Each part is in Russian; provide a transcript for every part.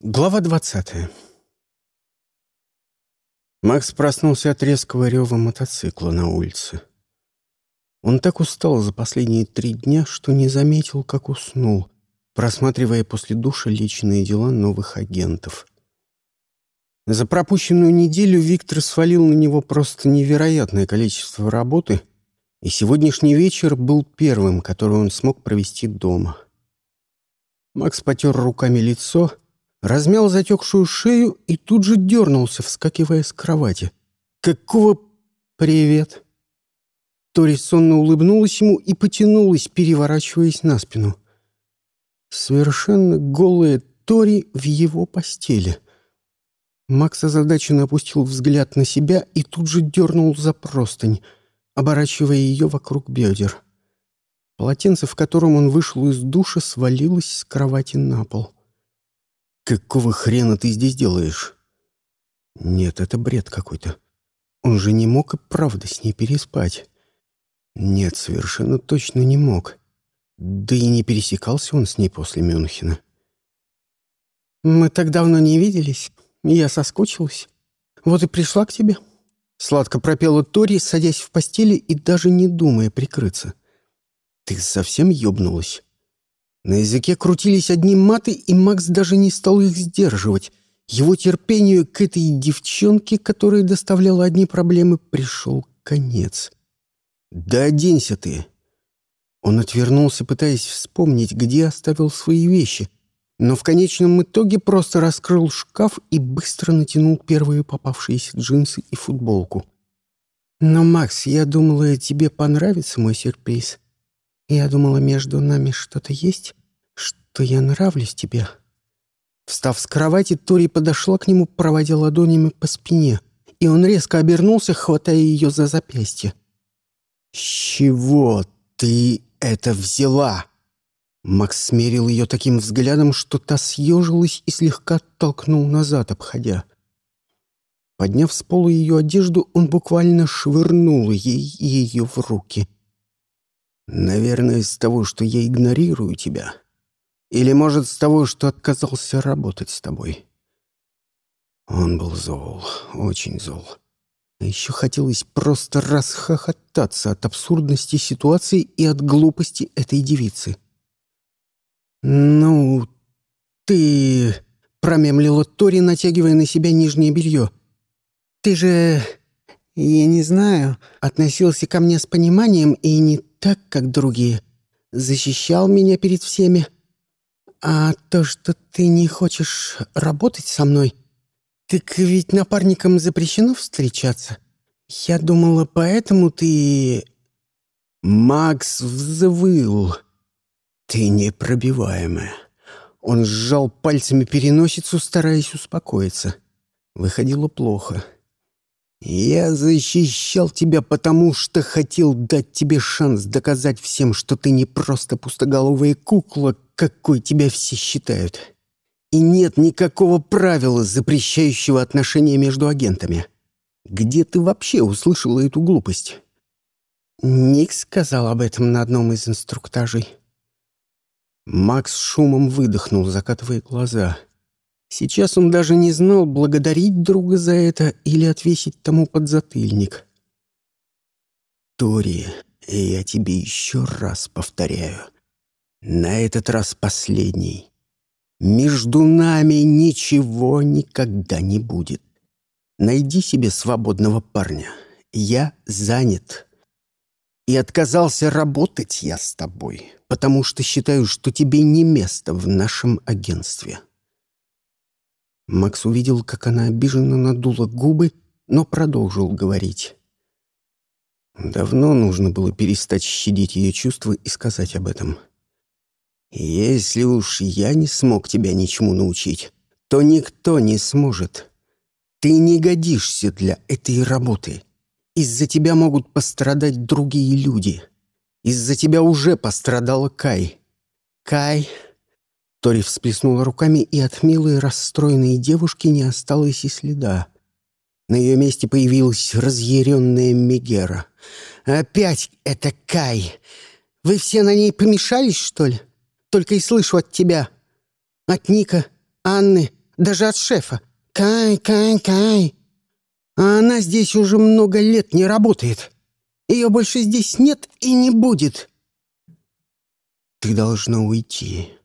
Глава двадцатая. Макс проснулся от резкого рева мотоцикла на улице. Он так устал за последние три дня, что не заметил, как уснул, просматривая после душа личные дела новых агентов. За пропущенную неделю Виктор свалил на него просто невероятное количество работы, и сегодняшний вечер был первым, который он смог провести дома. Макс потер руками лицо — размял затекшую шею и тут же дернулся, вскакивая с кровати. «Какого привет?» Тори сонно улыбнулась ему и потянулась, переворачиваясь на спину. Совершенно голая Тори в его постели. Макс озадаченно опустил взгляд на себя и тут же дернул за простынь, оборачивая ее вокруг бедер. Полотенце, в котором он вышел из душа, свалилось с кровати на пол. «Какого хрена ты здесь делаешь?» «Нет, это бред какой-то. Он же не мог и правда с ней переспать». «Нет, совершенно точно не мог. Да и не пересекался он с ней после Мюнхена». «Мы так давно не виделись. Я соскучилась. Вот и пришла к тебе». Сладко пропела Тори, садясь в постели и даже не думая прикрыться. «Ты совсем ёбнулась?» На языке крутились одни маты, и Макс даже не стал их сдерживать. Его терпению к этой девчонке, которая доставляла одни проблемы, пришел конец. «Да оденься ты!» Он отвернулся, пытаясь вспомнить, где оставил свои вещи, но в конечном итоге просто раскрыл шкаф и быстро натянул первые попавшиеся джинсы и футболку. «Но, Макс, я думала, тебе понравится мой сюрприз. Я думала, между нами что-то есть, что я нравлюсь тебе». Встав с кровати, Тори подошла к нему, проводя ладонями по спине, и он резко обернулся, хватая ее за запястье. «С чего ты это взяла?» Макс смерил ее таким взглядом, что та съежилась и слегка толкнул назад, обходя. Подняв с пола ее одежду, он буквально швырнул ей ее в руки. Наверное, из того, что я игнорирую тебя. Или, может, с того, что отказался работать с тобой. Он был зол, очень зол. А еще хотелось просто расхохотаться от абсурдности ситуации и от глупости этой девицы. «Ну, ты...» — промемлила Тори, натягивая на себя нижнее белье. «Ты же я не знаю, относился ко мне с пониманием и не так, как другие. Защищал меня перед всеми. А то, что ты не хочешь работать со мной, так ведь напарникам запрещено встречаться. Я думала, поэтому ты... Макс взвыл. Ты непробиваемая. Он сжал пальцами переносицу, стараясь успокоиться. Выходило плохо. — «Я защищал тебя, потому что хотел дать тебе шанс доказать всем, что ты не просто пустоголовая кукла, какой тебя все считают. И нет никакого правила, запрещающего отношения между агентами. Где ты вообще услышала эту глупость?» Ник сказал об этом на одном из инструктажей. Макс шумом выдохнул, закатывая глаза. Сейчас он даже не знал, благодарить друга за это или отвесить тому подзатыльник. «Тори, я тебе еще раз повторяю. На этот раз последний. Между нами ничего никогда не будет. Найди себе свободного парня. Я занят. И отказался работать я с тобой, потому что считаю, что тебе не место в нашем агентстве». Макс увидел, как она обиженно надула губы, но продолжил говорить. Давно нужно было перестать щадить ее чувства и сказать об этом. «Если уж я не смог тебя ничему научить, то никто не сможет. Ты не годишься для этой работы. Из-за тебя могут пострадать другие люди. Из-за тебя уже пострадала Кай. Кай Тори всплеснула руками, и от милой расстроенной девушки не осталось и следа. На ее месте появилась разъяренная Мегера. «Опять это Кай! Вы все на ней помешались, что ли? Только и слышу от тебя. От Ника, Анны, даже от шефа. Кай, Кай, Кай. А она здесь уже много лет не работает. Ее больше здесь нет и не будет. Ты должна уйти.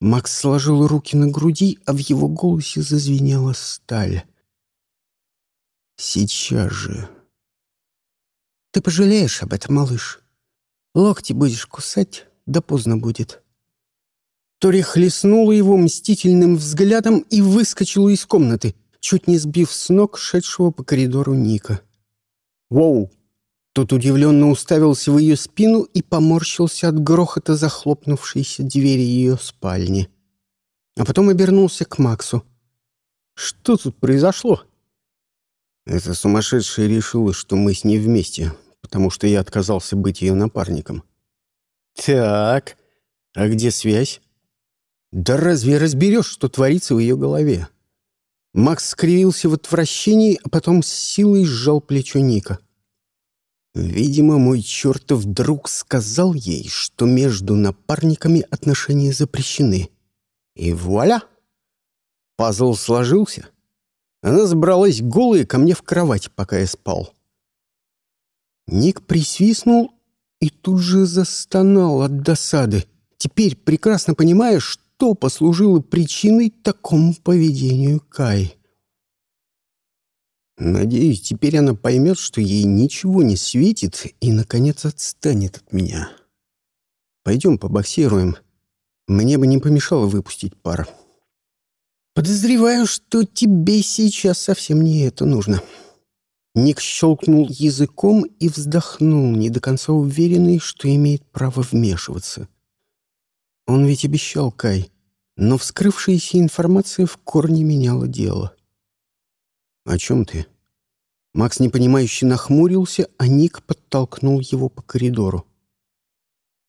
Макс сложил руки на груди, а в его голосе зазвенела сталь. Сейчас же. Ты пожалеешь об этом, малыш. Локти будешь кусать, да поздно будет. Тори хлестнула его мстительным взглядом и выскочила из комнаты, чуть не сбив с ног шедшего по коридору Ника. «Воу!» Тот удивленно уставился в ее спину и поморщился от грохота захлопнувшейся двери ее спальни. А потом обернулся к Максу. «Что тут произошло?» «Эта сумасшедшая решила, что мы с ней вместе, потому что я отказался быть ее напарником». «Так, а где связь?» Да разве разберешь, что творится в ее голове? Макс скривился в отвращении, а потом с силой сжал плечо Ника. Видимо, мой чертов друг сказал ей, что между напарниками отношения запрещены. И вуаля! Пазл сложился. Она забралась голая ко мне в кровать, пока я спал. Ник присвистнул и тут же застонал от досады, теперь прекрасно понимая, что послужило причиной такому поведению Кай. Надеюсь, теперь она поймет, что ей ничего не светит и, наконец, отстанет от меня. Пойдем побоксируем. Мне бы не помешало выпустить пар. Подозреваю, что тебе сейчас совсем не это нужно. Ник щелкнул языком и вздохнул, не до конца уверенный, что имеет право вмешиваться. Он ведь обещал Кай, но вскрывшаяся информация в корне меняла дело. «О чем ты?» Макс непонимающе нахмурился, а Ник подтолкнул его по коридору.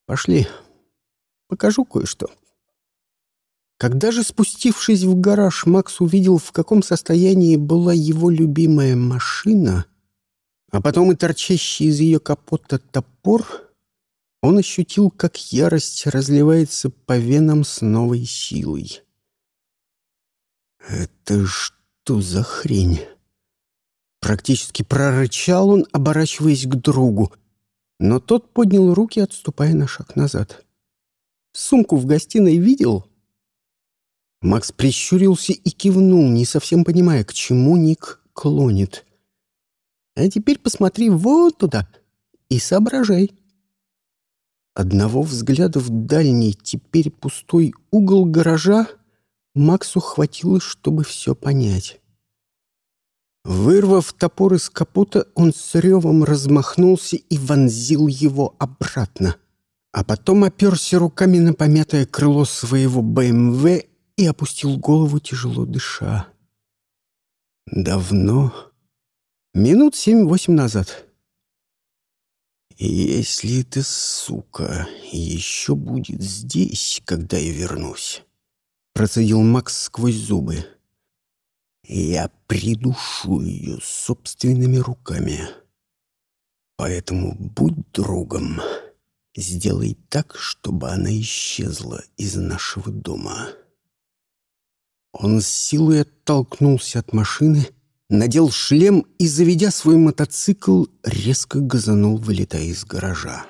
«Пошли, покажу кое-что». Когда же, спустившись в гараж, Макс увидел, в каком состоянии была его любимая машина, а потом и торчащий из ее капота топор, он ощутил, как ярость разливается по венам с новой силой. «Это что за хрень?» Практически прорычал он, оборачиваясь к другу, но тот поднял руки, отступая на шаг назад. «Сумку в гостиной видел?» Макс прищурился и кивнул, не совсем понимая, к чему Ник клонит. «А теперь посмотри вот туда и соображай». Одного взгляда в дальний, теперь пустой угол гаража Максу хватило, чтобы все понять. Вырвав топор из капота, он с ревом размахнулся и вонзил его обратно, а потом оперся руками на помятое крыло своего БМВ и опустил голову, тяжело дыша. Давно, минут семь-восемь назад — «Если эта сука еще будет здесь, когда я вернусь», — процедил Макс сквозь зубы, — «я придушу ее собственными руками. Поэтому будь другом, сделай так, чтобы она исчезла из нашего дома». Он с силой оттолкнулся от машины, — надел шлем и, заведя свой мотоцикл, резко газанул, вылетая из гаража.